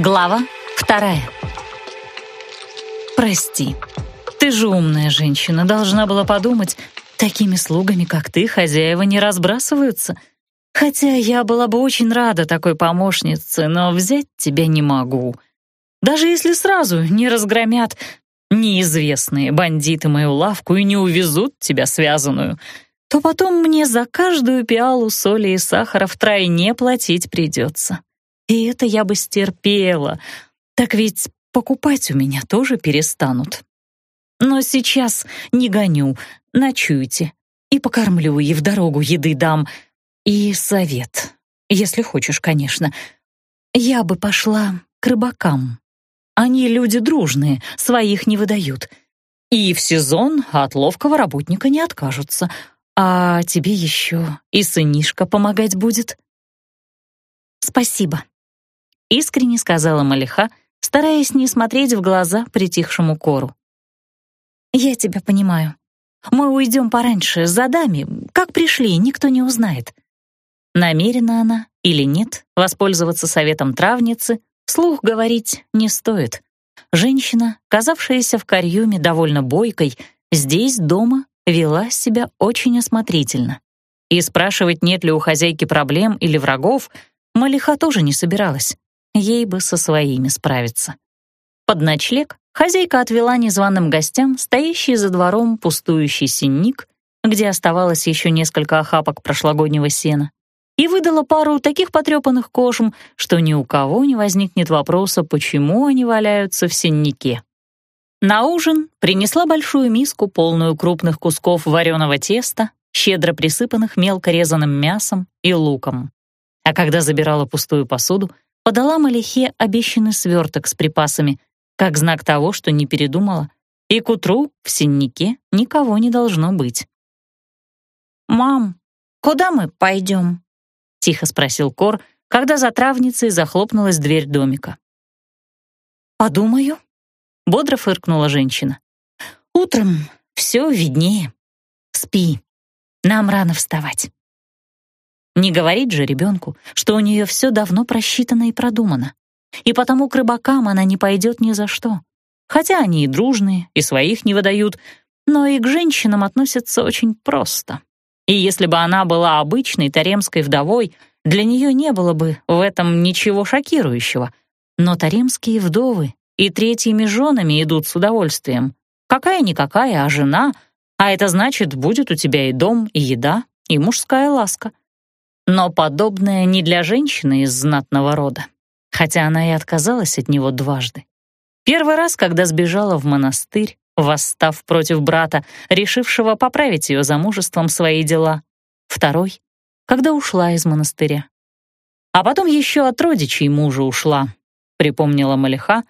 Глава вторая. Прости, ты же умная женщина, должна была подумать, такими слугами, как ты, хозяева не разбрасываются. Хотя я была бы очень рада такой помощнице, но взять тебя не могу. Даже если сразу не разгромят неизвестные бандиты мою лавку и не увезут тебя связанную, то потом мне за каждую пиалу соли и сахара втройне платить придется. И это я бы стерпела. Так ведь покупать у меня тоже перестанут. Но сейчас не гоню, ночуйте. И покормлю, и в дорогу еды дам. И совет, если хочешь, конечно. Я бы пошла к рыбакам. Они люди дружные, своих не выдают. И в сезон от ловкого работника не откажутся. А тебе еще и сынишка помогать будет. Спасибо, искренне сказала Малиха, стараясь не смотреть в глаза притихшему кору. «Я тебя понимаю. Мы уйдем пораньше, за дами. Как пришли, никто не узнает». Намерена она или нет воспользоваться советом травницы, слух говорить не стоит. Женщина, казавшаяся в карьюме довольно бойкой, здесь, дома, вела себя очень осмотрительно. И спрашивать, нет ли у хозяйки проблем или врагов, Малиха тоже не собиралась. Ей бы со своими справиться. Под ночлег хозяйка отвела незваным гостям стоящий за двором пустующий синник, где оставалось еще несколько охапок прошлогоднего сена, и выдала пару таких потрепанных кожм, что ни у кого не возникнет вопроса, почему они валяются в синнике. На ужин принесла большую миску, полную крупных кусков вареного теста, щедро присыпанных мелко резаным мясом и луком. А когда забирала пустую посуду, подала Малихе обещанный сверток с припасами, как знак того, что не передумала, и к утру в синнике никого не должно быть. «Мам, куда мы пойдем?» — тихо спросил Кор, когда за травницей захлопнулась дверь домика. «Подумаю», — бодро фыркнула женщина. «Утром все виднее. Спи, нам рано вставать». Не говорить же ребенку, что у нее все давно просчитано и продумано. И потому к рыбакам она не пойдет ни за что. Хотя они и дружные, и своих не выдают, но и к женщинам относятся очень просто. И если бы она была обычной таремской вдовой, для нее не было бы в этом ничего шокирующего. Но таремские вдовы и третьими женами идут с удовольствием. Какая-никакая, а жена, а это значит, будет у тебя и дом, и еда, и мужская ласка. Но подобное не для женщины из знатного рода, хотя она и отказалась от него дважды. Первый раз, когда сбежала в монастырь, восстав против брата, решившего поправить ее замужеством свои дела. Второй, когда ушла из монастыря. А потом еще от родичей мужа ушла, припомнила Малиха,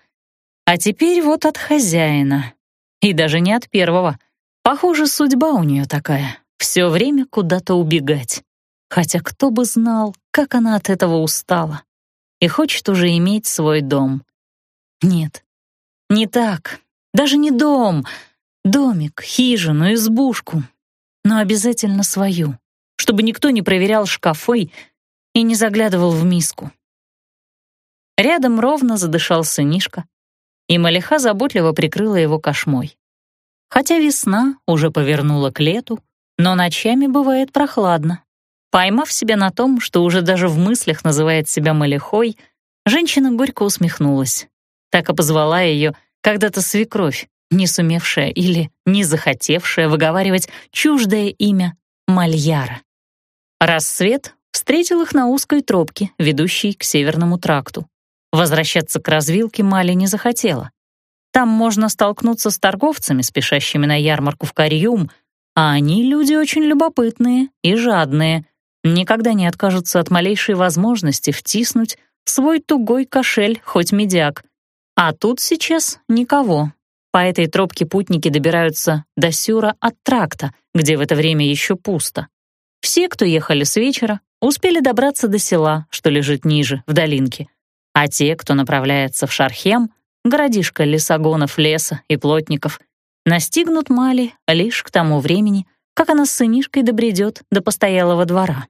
а теперь вот от хозяина. И даже не от первого. Похоже, судьба у нее такая — все время куда-то убегать. Хотя кто бы знал, как она от этого устала. И хочет уже иметь свой дом. Нет, не так. Даже не дом. Домик, хижину, избушку. Но обязательно свою, чтобы никто не проверял шкафы и не заглядывал в миску. Рядом ровно задышал сынишка, и Малиха заботливо прикрыла его кошмой. Хотя весна уже повернула к лету, но ночами бывает прохладно. Поймав себя на том, что уже даже в мыслях называет себя Малихой, женщина горько усмехнулась. Так и позвала ее когда-то свекровь, не сумевшая или не захотевшая выговаривать чуждое имя Мальяра. Рассвет встретил их на узкой тропке, ведущей к северному тракту. Возвращаться к развилке Мали не захотела. Там можно столкнуться с торговцами, спешащими на ярмарку в Кариум, а они люди очень любопытные и жадные — никогда не откажутся от малейшей возможности втиснуть свой тугой кошель, хоть медиак. А тут сейчас никого. По этой тропке путники добираются до Сюра от тракта, где в это время еще пусто. Все, кто ехали с вечера, успели добраться до села, что лежит ниже, в долинке. А те, кто направляется в Шархем, городишко лесогонов леса и плотников, настигнут Мали лишь к тому времени, как она с сынишкой добредет до постоялого двора.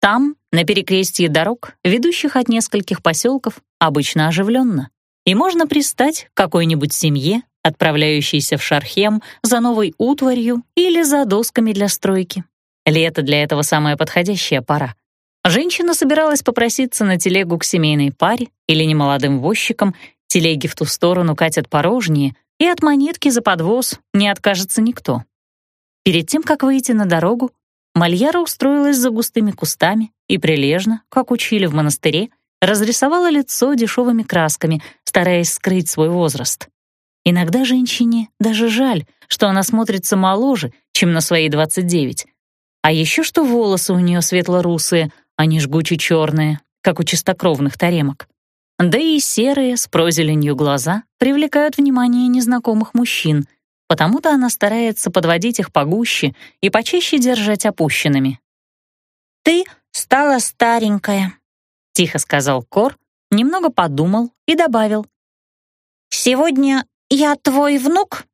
Там, на перекрестье дорог, ведущих от нескольких поселков, обычно оживленно, и можно пристать какой-нибудь семье, отправляющейся в Шархем за новой утварью или за досками для стройки. Лето для этого самая подходящая пора. Женщина собиралась попроситься на телегу к семейной паре или немолодым возчикам, телеги в ту сторону катят порожнее, и от монетки за подвоз не откажется никто. Перед тем, как выйти на дорогу, Мальяра устроилась за густыми кустами и прилежно, как учили в монастыре, разрисовала лицо дешевыми красками, стараясь скрыть свой возраст. Иногда женщине даже жаль, что она смотрится моложе, чем на свои 29. А еще что волосы у нее светло-русые, а не жгуче черные, как у чистокровных таремок. Да и серые с прозеленью глаза привлекают внимание незнакомых мужчин, потому-то она старается подводить их погуще и почаще держать опущенными. «Ты стала старенькая», — тихо сказал Кор, немного подумал и добавил. «Сегодня я твой внук?»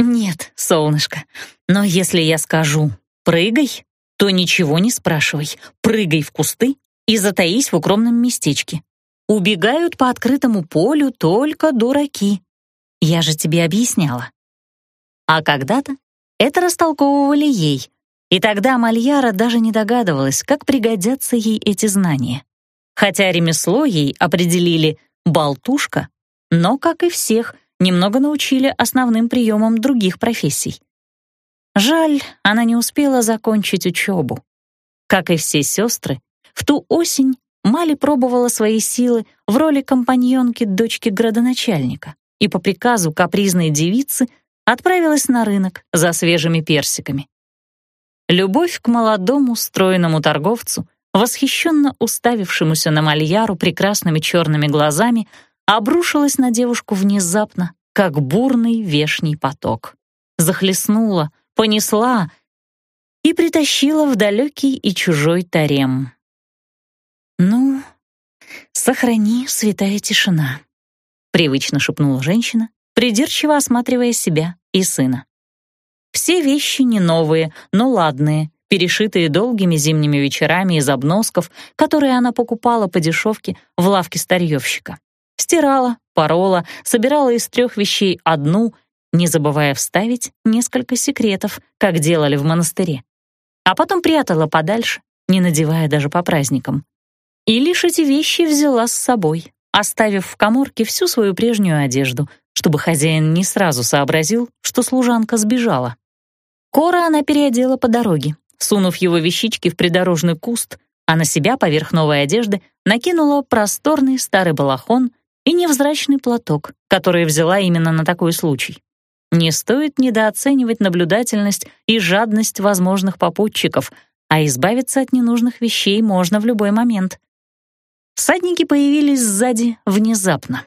«Нет, солнышко, но если я скажу «прыгай», то ничего не спрашивай, прыгай в кусты и затаись в укромном местечке. Убегают по открытому полю только дураки. Я же тебе объясняла. А когда-то это растолковывали ей, и тогда Мальяра даже не догадывалась, как пригодятся ей эти знания. Хотя ремесло ей определили «болтушка», но, как и всех, немного научили основным приемам других профессий. Жаль, она не успела закончить учебу. Как и все сестры, в ту осень Мали пробовала свои силы в роли компаньонки дочки градоначальника и по приказу капризной девицы отправилась на рынок за свежими персиками. Любовь к молодому, стройному торговцу, восхищенно уставившемуся на Мальяру прекрасными черными глазами, обрушилась на девушку внезапно, как бурный вешний поток. Захлестнула, понесла и притащила в далекий и чужой тарем. «Ну, сохрани, святая тишина», — привычно шепнула женщина, придирчиво осматривая себя и сына. Все вещи не новые, но ладные, перешитые долгими зимними вечерами из обносков, которые она покупала по дешевке в лавке старьевщика. Стирала, порола, собирала из трех вещей одну — не забывая вставить несколько секретов, как делали в монастыре. А потом прятала подальше, не надевая даже по праздникам. И лишь эти вещи взяла с собой, оставив в коморке всю свою прежнюю одежду, чтобы хозяин не сразу сообразил, что служанка сбежала. Кора она переодела по дороге, сунув его вещички в придорожный куст, а на себя поверх новой одежды накинула просторный старый балахон и невзрачный платок, который взяла именно на такой случай. Не стоит недооценивать наблюдательность и жадность возможных попутчиков, а избавиться от ненужных вещей можно в любой момент. Всадники появились сзади внезапно.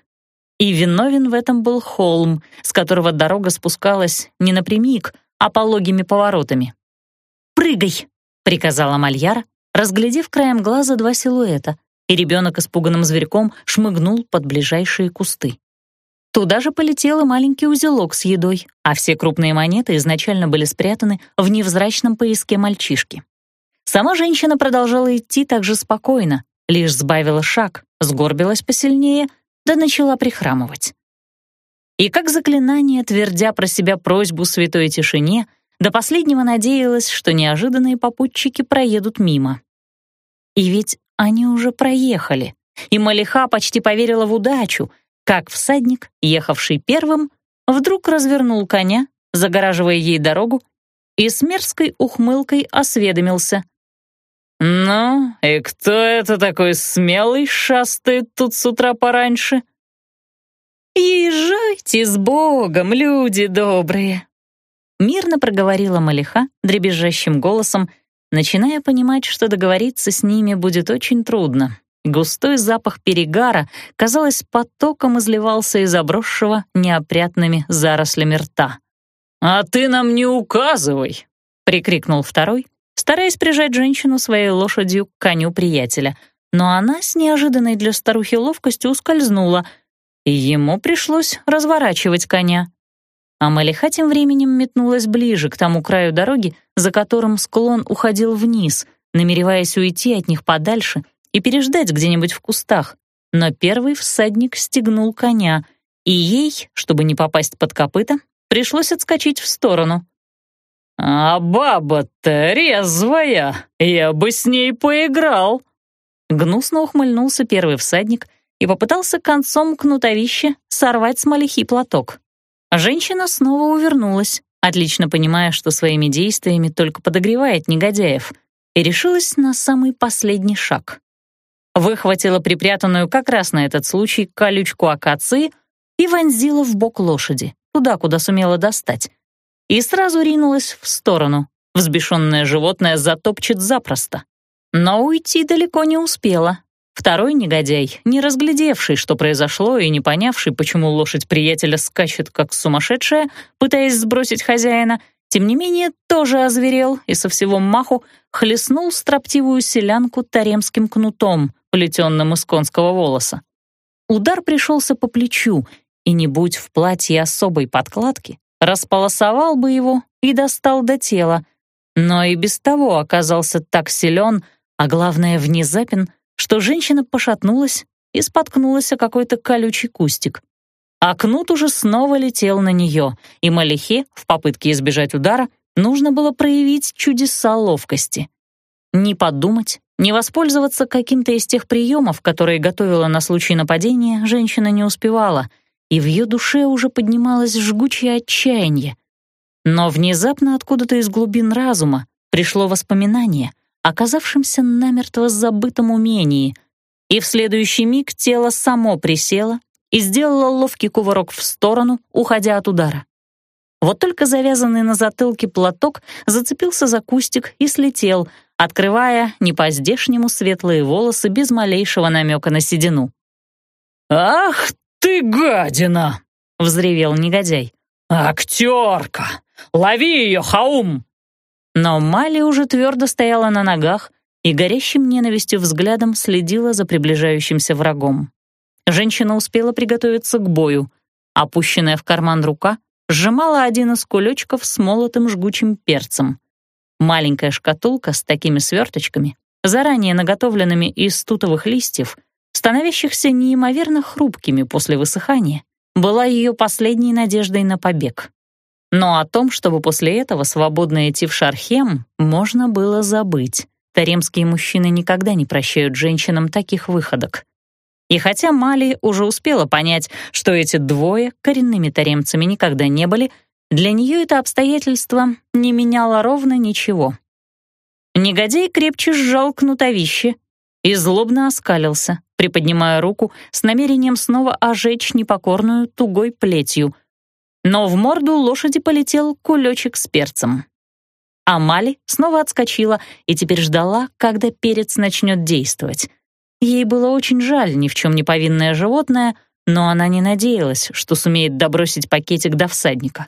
И виновен в этом был холм, с которого дорога спускалась не напрямик, а пологими поворотами. «Прыгай!» — приказала Мальяра, разглядев краем глаза два силуэта, и ребенок испуганным зверьком шмыгнул под ближайшие кусты. Туда же полетел и маленький узелок с едой, а все крупные монеты изначально были спрятаны в невзрачном поиске мальчишки. Сама женщина продолжала идти так же спокойно, лишь сбавила шаг, сгорбилась посильнее, да начала прихрамывать. И как заклинание, твердя про себя просьбу святой тишине, до последнего надеялась, что неожиданные попутчики проедут мимо. И ведь они уже проехали, и Малиха почти поверила в удачу, как всадник, ехавший первым, вдруг развернул коня, загораживая ей дорогу, и с мерзкой ухмылкой осведомился. «Ну, и кто это такой смелый шастает тут с утра пораньше?» «Езжайте с Богом, люди добрые!» Мирно проговорила Малиха дребезжащим голосом, начиная понимать, что договориться с ними будет очень трудно. Густой запах перегара, казалось, потоком изливался из обросшего неопрятными зарослями рта. «А ты нам не указывай!» — прикрикнул второй, стараясь прижать женщину своей лошадью к коню приятеля. Но она с неожиданной для старухи ловкостью ускользнула, и ему пришлось разворачивать коня. А Малиха тем временем метнулась ближе к тому краю дороги, за которым склон уходил вниз, намереваясь уйти от них подальше и переждать где-нибудь в кустах, но первый всадник стегнул коня, и ей, чтобы не попасть под копыта, пришлось отскочить в сторону. «А баба-то резвая, я бы с ней поиграл!» Гнусно ухмыльнулся первый всадник и попытался концом кнутовища сорвать с малихи платок. Женщина снова увернулась, отлично понимая, что своими действиями только подогревает негодяев, и решилась на самый последний шаг. Выхватила припрятанную как раз на этот случай колючку акации и вонзила в бок лошади, туда, куда сумела достать, и сразу ринулась в сторону. Взбешенное животное затопчет запросто. Но уйти далеко не успела. Второй негодяй, не разглядевший, что произошло, и не понявший, почему лошадь приятеля скачет как сумасшедшая, пытаясь сбросить хозяина, тем не менее тоже озверел и со всего маху хлестнул строптивую селянку таремским кнутом, плетенным из конского волоса. Удар пришелся по плечу, и не будь в платье особой подкладки, располосовал бы его и достал до тела, но и без того оказался так силен, а главное внезапен, что женщина пошатнулась и споткнулась о какой-то колючий кустик. А кнут уже снова летел на нее, и Малихе, в попытке избежать удара, нужно было проявить чудеса ловкости. Не подумать, не воспользоваться каким-то из тех приемов, которые готовила на случай нападения, женщина не успевала, и в ее душе уже поднималось жгучее отчаяние. Но внезапно откуда-то из глубин разума пришло воспоминание — оказавшемся намертво забытом умении, и в следующий миг тело само присело и сделало ловкий кувырок в сторону, уходя от удара. Вот только завязанный на затылке платок зацепился за кустик и слетел, открывая не по-здешнему светлые волосы без малейшего намека на седину. «Ах ты гадина!» — взревел негодяй. «Актерка! Лови ее, Хаум!» Но Мали уже твердо стояла на ногах и горящим ненавистью взглядом следила за приближающимся врагом. Женщина успела приготовиться к бою. Опущенная в карман рука сжимала один из кулечков с молотым жгучим перцем. Маленькая шкатулка с такими сверточками, заранее наготовленными из тутовых листьев, становящихся неимоверно хрупкими после высыхания, была ее последней надеждой на побег. Но о том, чтобы после этого свободно идти в Шархем, можно было забыть. Таремские мужчины никогда не прощают женщинам таких выходок. И хотя Мали уже успела понять, что эти двое коренными таремцами никогда не были, для нее это обстоятельство не меняло ровно ничего. Негодяй крепче сжал кнутовище и злобно оскалился, приподнимая руку с намерением снова ожечь непокорную тугой плетью, но в морду лошади полетел кулечек с перцем. Амали снова отскочила и теперь ждала, когда перец начнет действовать. Ей было очень жаль ни в чем не повинное животное, но она не надеялась, что сумеет добросить пакетик до всадника.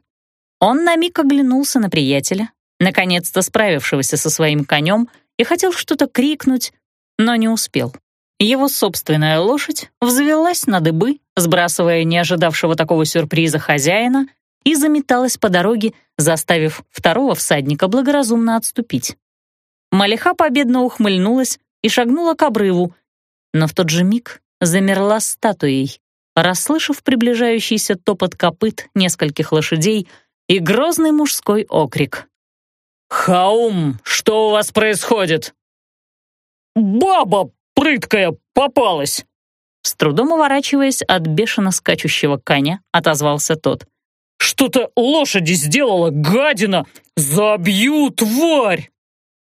Он на миг оглянулся на приятеля, наконец-то справившегося со своим конем, и хотел что-то крикнуть, но не успел. Его собственная лошадь взвелась на дыбы, сбрасывая не ожидавшего такого сюрприза хозяина, и заметалась по дороге, заставив второго всадника благоразумно отступить. Малиха победно ухмыльнулась и шагнула к обрыву, но в тот же миг замерла статуей, расслышав приближающийся топот копыт нескольких лошадей и грозный мужской окрик. «Хаум, что у вас происходит?» «Баба прыткая попалась!» С трудом уворачиваясь от бешено скачущего коня, отозвался тот. «Что-то лошади сделала, гадина! Забью, тварь!»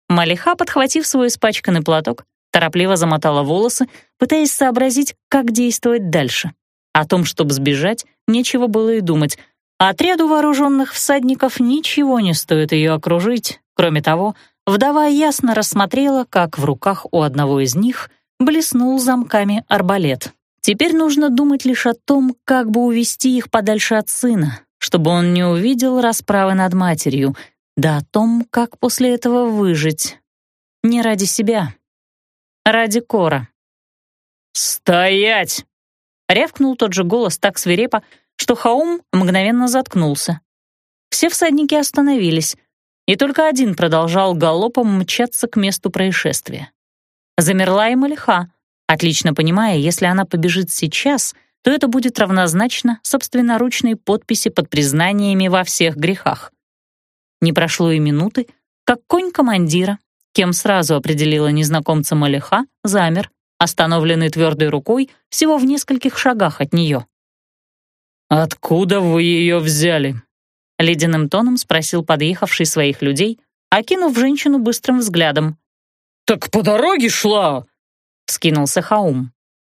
Малиха, подхватив свой испачканный платок, торопливо замотала волосы, пытаясь сообразить, как действовать дальше. О том, чтобы сбежать, нечего было и думать. Отряду вооруженных всадников ничего не стоит ее окружить. Кроме того, вдова ясно рассмотрела, как в руках у одного из них блеснул замками арбалет. Теперь нужно думать лишь о том, как бы увести их подальше от сына, чтобы он не увидел расправы над матерью, да о том, как после этого выжить. Не ради себя, ради Кора. «Стоять!» — рявкнул тот же голос так свирепо, что Хаум мгновенно заткнулся. Все всадники остановились, и только один продолжал галопом мчаться к месту происшествия. Замерла и Малиха, отлично понимая, если она побежит сейчас, то это будет равнозначно собственноручной подписи под признаниями во всех грехах. Не прошло и минуты, как конь командира, кем сразу определила незнакомца Малиха, замер, остановленный твердой рукой всего в нескольких шагах от нее. «Откуда вы ее взяли?» — ледяным тоном спросил подъехавший своих людей, окинув женщину быстрым взглядом. «Так по дороге шла!» — скинулся Хаум.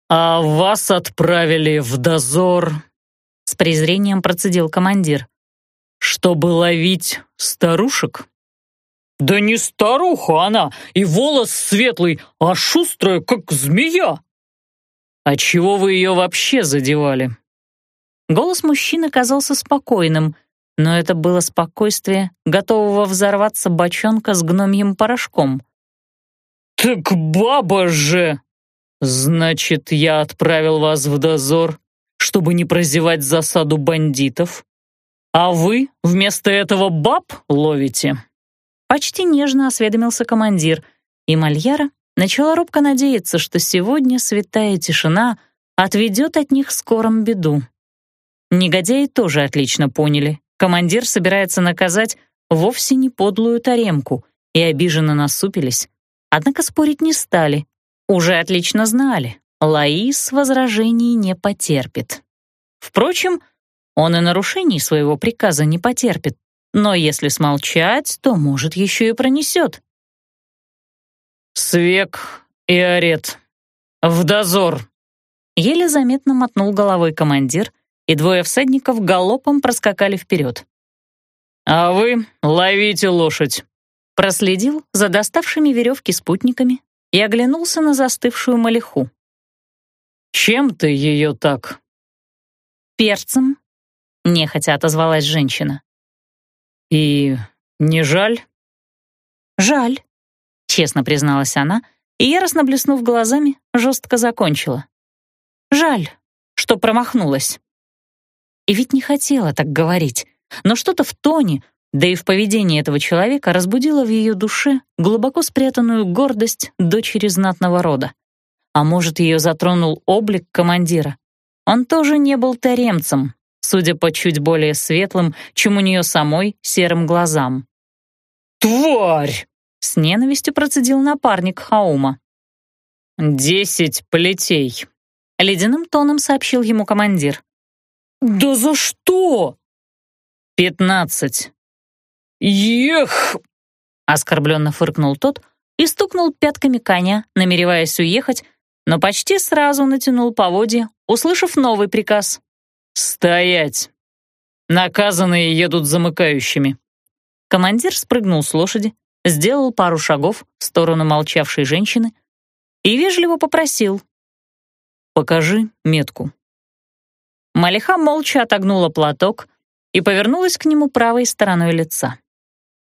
«А вас отправили в дозор», — с презрением процедил командир, «чтобы ловить старушек?» «Да не старуха она, и волос светлый, а шустрая, как змея!» «А чего вы ее вообще задевали?» Голос мужчины казался спокойным, но это было спокойствие, готового взорваться бочонка с гномьим порошком. «Так баба же!» «Значит, я отправил вас в дозор, чтобы не прозевать засаду бандитов, а вы вместо этого баб ловите?» Почти нежно осведомился командир, и Мальяра начала робко надеяться, что сегодня святая тишина отведет от них скором беду. Негодяи тоже отлично поняли. Командир собирается наказать вовсе не подлую таремку, и обиженно насупились. Однако спорить не стали. Уже отлично знали, Лаис возражений не потерпит. Впрочем, он и нарушений своего приказа не потерпит, но если смолчать, то, может, еще и пронесет. «Свек и арет. В дозор!» Еле заметно мотнул головой командир, и двое всадников галопом проскакали вперед. «А вы ловите лошадь!» Проследил за доставшими веревки спутниками и оглянулся на застывшую малиху. «Чем ты ее так?» «Перцем», — нехотя отозвалась женщина. «И не жаль?» «Жаль», — честно призналась она, и, яростно блеснув глазами, жестко закончила. «Жаль, что промахнулась». И ведь не хотела так говорить, но что-то в тоне, да и в поведении этого человека разбудило в ее душе глубоко спрятанную гордость дочери знатного рода. А может, ее затронул облик командира. Он тоже не был таремцем, судя по чуть более светлым, чем у нее самой, серым глазам. «Тварь!» — с ненавистью процедил напарник Хаума. «Десять плетей», — ледяным тоном сообщил ему командир. «Да за что?» «Пятнадцать». «Ех!» — оскорбленно фыркнул тот и стукнул пятками коня, намереваясь уехать, но почти сразу натянул поводья, услышав новый приказ. «Стоять! Наказанные едут замыкающими». Командир спрыгнул с лошади, сделал пару шагов в сторону молчавшей женщины и вежливо попросил. «Покажи метку». Малиха молча отогнула платок и повернулась к нему правой стороной лица.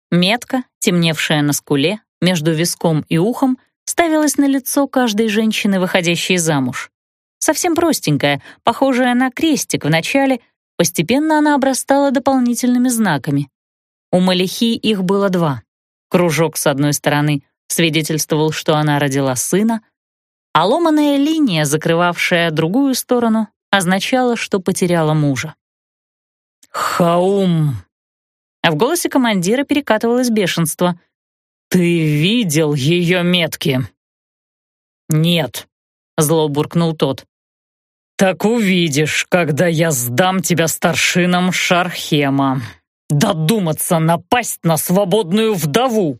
Метка, темневшая на скуле, между виском и ухом, ставилась на лицо каждой женщины, выходящей замуж. Совсем простенькая, похожая на крестик в начале, постепенно она обрастала дополнительными знаками. У Малихи их было два. Кружок с одной стороны свидетельствовал, что она родила сына, а ломаная линия, закрывавшая другую сторону, означала, что потеряла мужа. «Хаум!» А в голосе командира перекатывалось бешенство. «Ты видел ее метки?» «Нет», — зло буркнул тот. «Так увидишь, когда я сдам тебя старшинам Шархема. Додуматься напасть на свободную вдову!»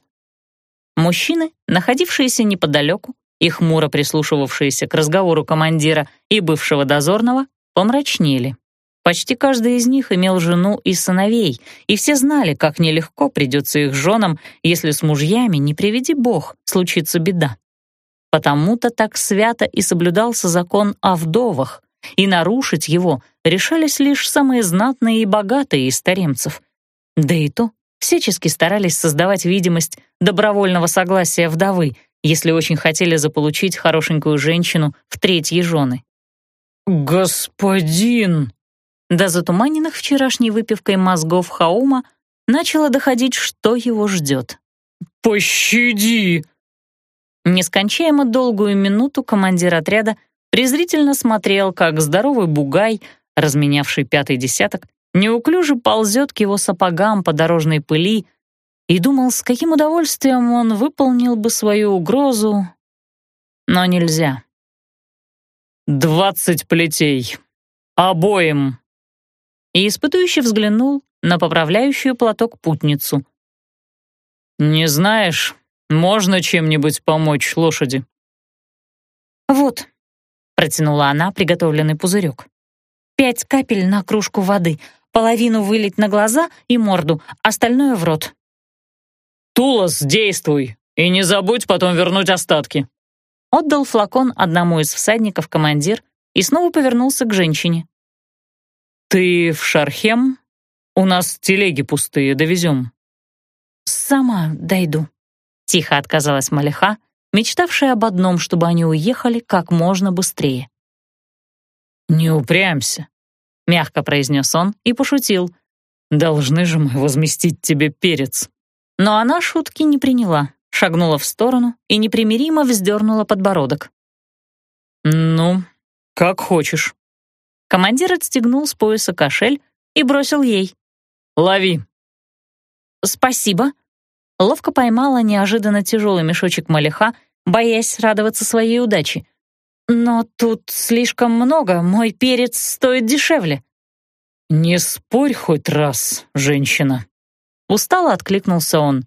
Мужчины, находившиеся неподалеку и хмуро прислушивавшиеся к разговору командира и бывшего дозорного, помрачнели. Почти каждый из них имел жену и сыновей, и все знали, как нелегко придется их женам, если с мужьями, не приведи бог, случится беда. Потому-то так свято и соблюдался закон о вдовах, и нарушить его решались лишь самые знатные и богатые из старемцев. Да и то всячески старались создавать видимость добровольного согласия вдовы, если очень хотели заполучить хорошенькую женщину в третьи жены. «Господин!» До затуманенных вчерашней выпивкой мозгов Хаума начало доходить, что его ждет. «Пощади!» Нескончаемо долгую минуту командир отряда презрительно смотрел, как здоровый бугай, разменявший пятый десяток, неуклюже ползет к его сапогам по дорожной пыли и думал, с каким удовольствием он выполнил бы свою угрозу, но нельзя. «Двадцать плетей. Обоим!» И испытующе взглянул на поправляющую платок путницу. «Не знаешь, можно чем-нибудь помочь лошади?» «Вот», — протянула она приготовленный пузырек. «Пять капель на кружку воды, половину вылить на глаза и морду, остальное в рот». «Тулос, действуй, и не забудь потом вернуть остатки». Отдал флакон одному из всадников командир и снова повернулся к женщине. «Ты в Шархем? У нас телеги пустые, довезем». «Сама дойду», — тихо отказалась Малиха, мечтавшая об одном, чтобы они уехали как можно быстрее. «Не упрямься», — мягко произнес он и пошутил. «Должны же мы возместить тебе перец». Но она шутки не приняла, шагнула в сторону и непримиримо вздернула подбородок. «Ну, как хочешь». Командир отстегнул с пояса кошель и бросил ей. «Лови». «Спасибо». Ловко поймала неожиданно тяжелый мешочек малиха, боясь радоваться своей удаче. «Но тут слишком много, мой перец стоит дешевле». «Не спорь хоть раз, женщина», Устало откликнулся он.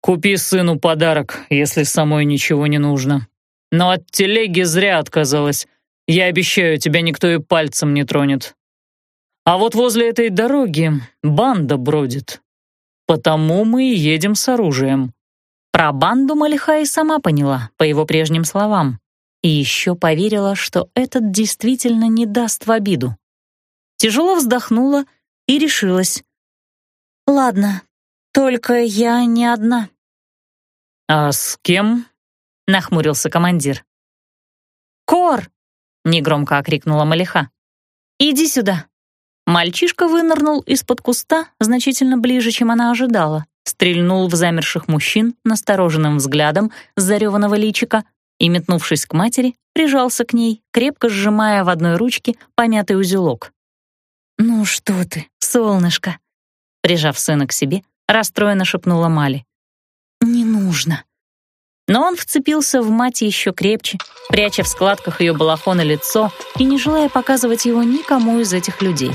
«Купи сыну подарок, если самой ничего не нужно. Но от телеги зря отказалась. Я обещаю, тебя никто и пальцем не тронет. А вот возле этой дороги банда бродит. Потому мы и едем с оружием». Про банду Малиха и сама поняла, по его прежним словам. И еще поверила, что этот действительно не даст в обиду. Тяжело вздохнула и решилась. «Ладно, только я не одна». «А с кем?» — нахмурился командир. «Кор!» — негромко окрикнула Малиха. «Иди сюда». Мальчишка вынырнул из-под куста значительно ближе, чем она ожидала, стрельнул в замерших мужчин настороженным взглядом с зареванного личика и, метнувшись к матери, прижался к ней, крепко сжимая в одной ручке помятый узелок. «Ну что ты, солнышко!» Прижав сына к себе, расстроенно шепнула Мали. «Не нужно». Но он вцепился в мать еще крепче, пряча в складках ее балахона лицо и не желая показывать его никому из этих людей.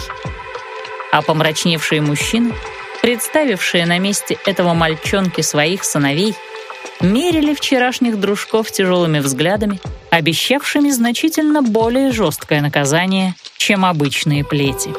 А помрачневшие мужчины, представившие на месте этого мальчонки своих сыновей, мерили вчерашних дружков тяжелыми взглядами, обещавшими значительно более жесткое наказание, чем обычные плети.